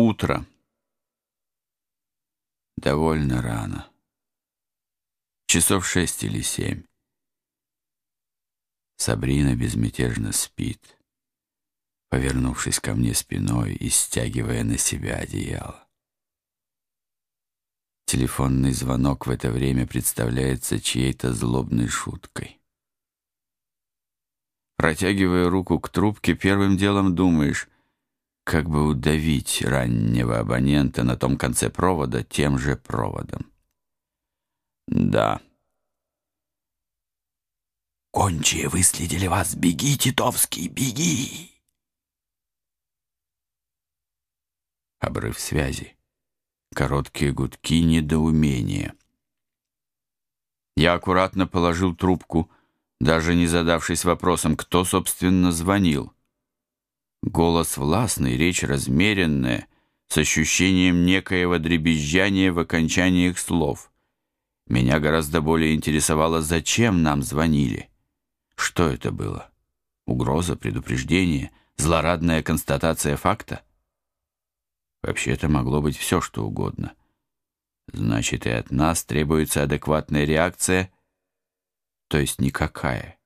Утро. Довольно рано. Часов шесть или семь. Сабрина безмятежно спит, повернувшись ко мне спиной и стягивая на себя одеяло. Телефонный звонок в это время представляется чьей-то злобной шуткой. Протягивая руку к трубке, первым делом думаешь, как бы удавить раннего абонента на том конце провода тем же проводом. Да. «Кончие выследили вас! Беги, Титовский, беги!» Обрыв связи. Короткие гудки недоумения. Я аккуратно положил трубку, даже не задавшись вопросом, кто, собственно, звонил. Голос властный, речь размеренная, с ощущением некоего дребезжания в окончаниях слов. Меня гораздо более интересовало, зачем нам звонили. Что это было? Угроза, предупреждение, злорадная констатация факта? Вообще-то могло быть все, что угодно. Значит, и от нас требуется адекватная реакция, то есть никакая.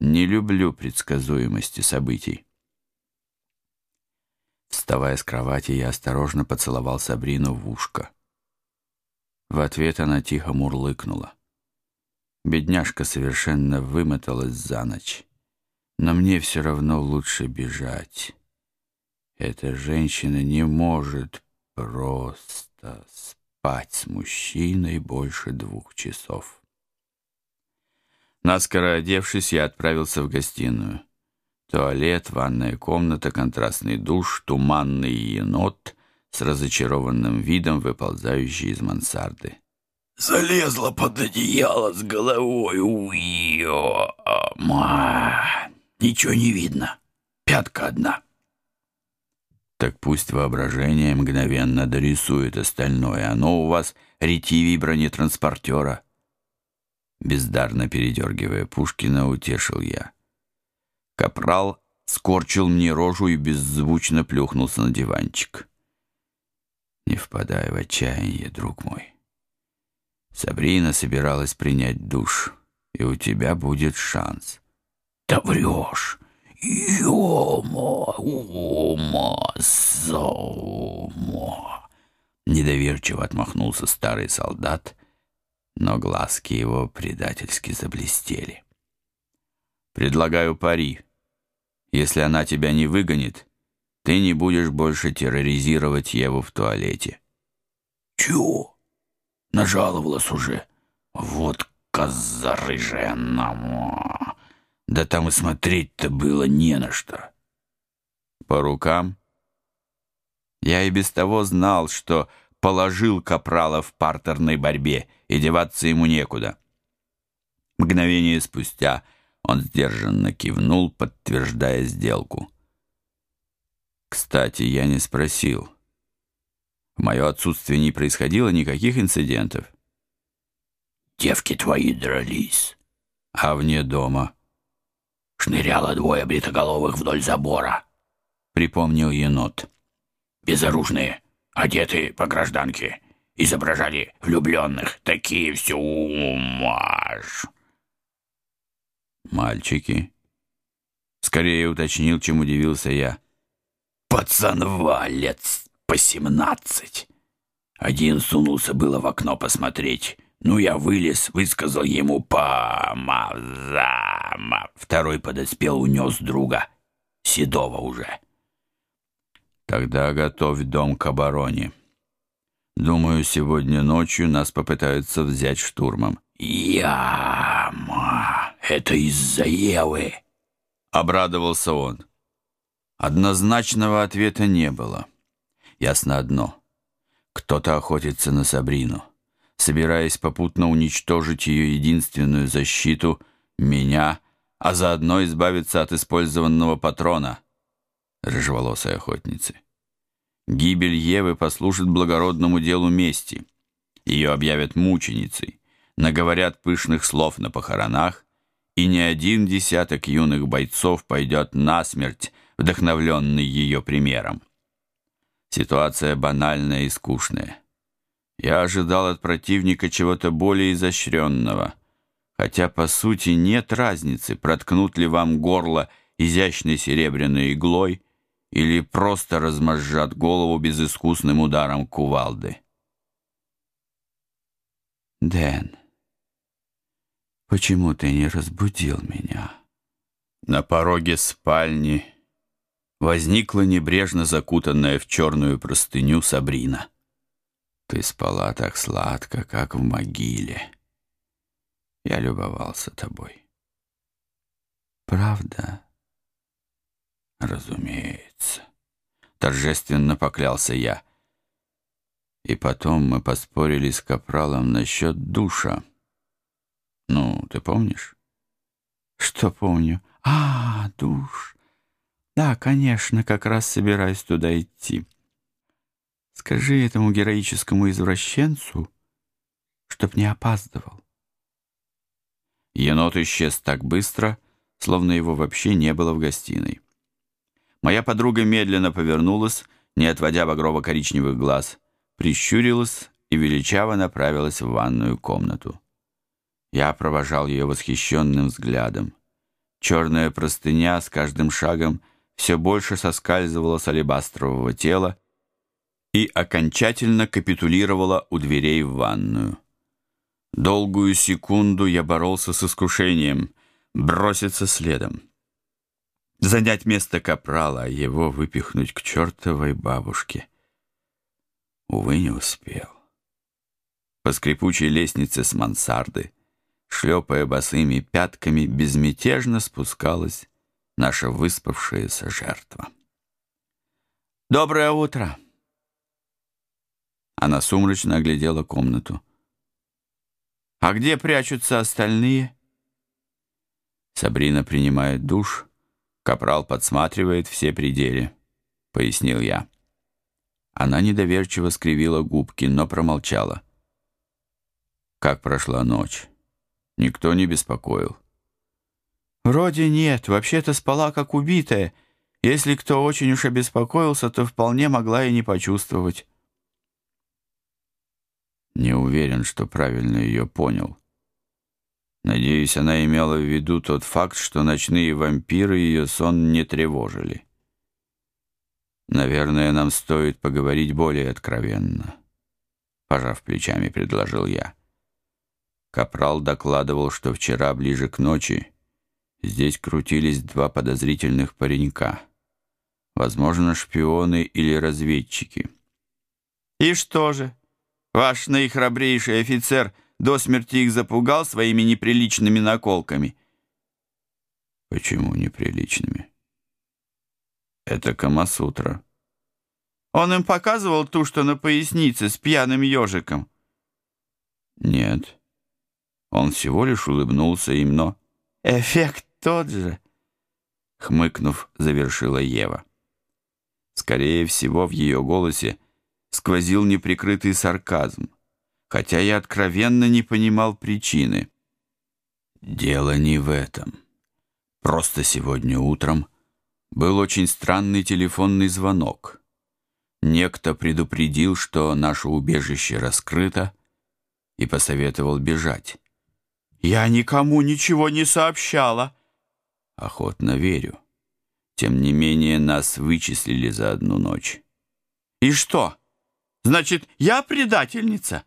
Не люблю предсказуемости событий. Вставая с кровати, я осторожно поцеловал Сабрину в ушко. В ответ она тихо мурлыкнула. Бедняжка совершенно вымоталась за ночь. Но мне все равно лучше бежать. Эта женщина не может просто спать с мужчиной больше двух часов. Наскоро одевшись, я отправился в гостиную. Туалет, ванная комната, контрастный душ, туманный енот с разочарованным видом, выползающий из мансарды. Залезла под одеяло с головой. Уйо, ма. Ничего не видно. Пятка одна. Так пусть воображение мгновенно дорисует остальное. Оно у вас ретивий бронетранспортера. Бездарно передергивая Пушкина, утешил я. Капрал скорчил мне рожу и беззвучно плюхнулся на диванчик. Не впадай в отчаяние, друг мой. Сабрина собиралась принять душ, и у тебя будет шанс. Да врешь! Ёма, ума, сома! Недоверчиво отмахнулся старый солдат но глазки его предательски заблестели. «Предлагаю пари. Если она тебя не выгонит, ты не будешь больше терроризировать Еву в туалете». «Чего? Нажаловалась уже. Вот коза рыжая нам. Да там и смотреть-то было не на что». «По рукам?» Я и без того знал, что положил Капрала в партерной борьбе, и деваться ему некуда. Мгновение спустя он сдержанно кивнул, подтверждая сделку. Кстати, я не спросил. В мое отсутствие не происходило никаких инцидентов. Девки твои дрались. А вне дома? Шныряло двое бритоголовых вдоль забора. Припомнил енот. Безоружные одетые по гражданке, изображали влюбленных, такие все умаш. Мальчики. Скорее уточнил, чем удивился я. Пацанва лет по семнадцать. Один сунулся было в окно посмотреть. Ну, я вылез, высказал ему по мазама. Второй подоспел, унес друга. Седого уже. Тогда готовь дом к обороне. Думаю, сегодня ночью нас попытаются взять штурмом. Яма, это из-за Евы. Обрадовался он. Однозначного ответа не было. Ясно одно. Кто-то охотится на Сабрину, собираясь попутно уничтожить ее единственную защиту, меня, а заодно избавиться от использованного патрона — рыжеволосой охотницы. Гибель Евы послужит благородному делу мести. Ее объявят мученицей, наговорят пышных слов на похоронах, и не один десяток юных бойцов пойдет насмерть, вдохновленный ее примером. Ситуация банальная и скучная. Я ожидал от противника чего-то более изощренного, хотя, по сути, нет разницы, проткнут ли вам горло изящной серебряной иглой или просто размозжат голову безыскусным ударом кувалды. «Дэн, почему ты не разбудил меня?» На пороге спальни возникла небрежно закутанная в черную простыню Сабрина. Ты спала так сладко, как в могиле. Я любовался тобой. Правда? Разумеется. Торжественно поклялся я. И потом мы поспорили с Капралом насчет душа. Ну, ты помнишь? Что помню? А, душ. Да, конечно, как раз собираюсь туда идти. Скажи этому героическому извращенцу, чтоб не опаздывал. Енот исчез так быстро, словно его вообще не было в гостиной. Моя подруга медленно повернулась, не отводя багрово-коричневых глаз, прищурилась и величаво направилась в ванную комнату. Я провожал ее восхищенным взглядом. Черная простыня с каждым шагом все больше соскальзывала с алебастрового тела и окончательно капитулировала у дверей в ванную. Долгую секунду я боролся с искушением броситься следом. Занять место капрала, а его выпихнуть к чертовой бабушке. Увы, не успел. По скрипучей лестнице с мансарды, шлепая босыми пятками, безмятежно спускалась наша выспавшаяся жертва. «Доброе утро!» Она сумрачно оглядела комнату. «А где прячутся остальные?» Сабрина принимает душ, капрал подсматривает все пределы, пояснил я. Она недоверчиво скривила губки, но промолчала. Как прошла ночь? Никто не беспокоил. «Вроде нет, вообще-то спала как убитая. Если кто очень уж обеспокоился, то вполне могла и не почувствовать». Не уверен, что правильно ее понял. Надеюсь, она имела в виду тот факт, что ночные вампиры ее сон не тревожили. Наверное, нам стоит поговорить более откровенно. Пожав плечами, предложил я. Капрал докладывал, что вчера ближе к ночи здесь крутились два подозрительных паренька. Возможно, шпионы или разведчики. «И что же?» Ваш наихрабрейший офицер до смерти их запугал своими неприличными наколками. Почему неприличными? Это Камасутра. Он им показывал ту, что на пояснице с пьяным ежиком? Нет. Он всего лишь улыбнулся им, но... Эффект тот же, хмыкнув, завершила Ева. Скорее всего, в ее голосе сквозил неприкрытый сарказм, хотя я откровенно не понимал причины. Дело не в этом. Просто сегодня утром был очень странный телефонный звонок. Некто предупредил, что наше убежище раскрыто, и посоветовал бежать. «Я никому ничего не сообщала!» Охотно верю. Тем не менее, нас вычислили за одну ночь. «И что?» Значит, я предательница?»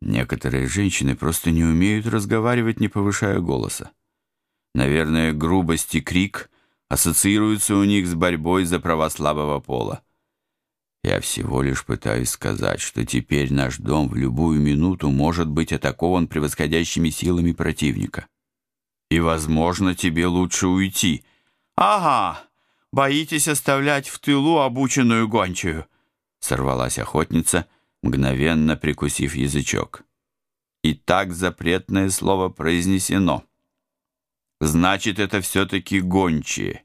Некоторые женщины просто не умеют разговаривать, не повышая голоса. Наверное, грубость и крик ассоциируются у них с борьбой за права слабого пола. Я всего лишь пытаюсь сказать, что теперь наш дом в любую минуту может быть атакован превосходящими силами противника. И, возможно, тебе лучше уйти. Ага, боитесь оставлять в тылу обученную гончую. Сорвалась охотница, мгновенно прикусив язычок. И так запретное слово произнесено. Значит, это все-таки гончие.